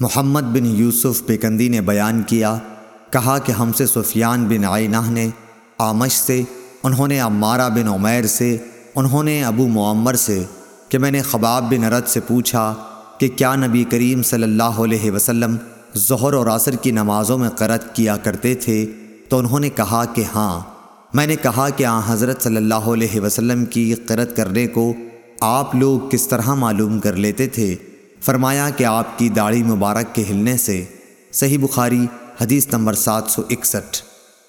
محمد بن یوسف بیکندی نے بیان کیا، کہا کہ ہم سے سفیان بن عینہ نے آمش سے، انہوں نے عمارہ بن عمیر سے، انہوں نے ابو معمر سے، کہ میں نے خباب بن رد سے پوچھا کہ کیا نبی کریم صلی اللہ علیہ وسلم ظہر اور عصر کی نمازوں میں قرت کیا کرتے تھے؟ تو انہوں نے کہا کہ ہاں۔ میں نے کہا کہ آن حضرت صلی اللہ علیہ وسلم کی قرت کرنے کو آپ لوگ کس طرح معلوم کر لیتے تھے؟ فرمایا کہ آپ کی داڑھی مبارک کے ہلنے سے صحیح بخاری حدیث نمبر سات سو اکسٹھ۔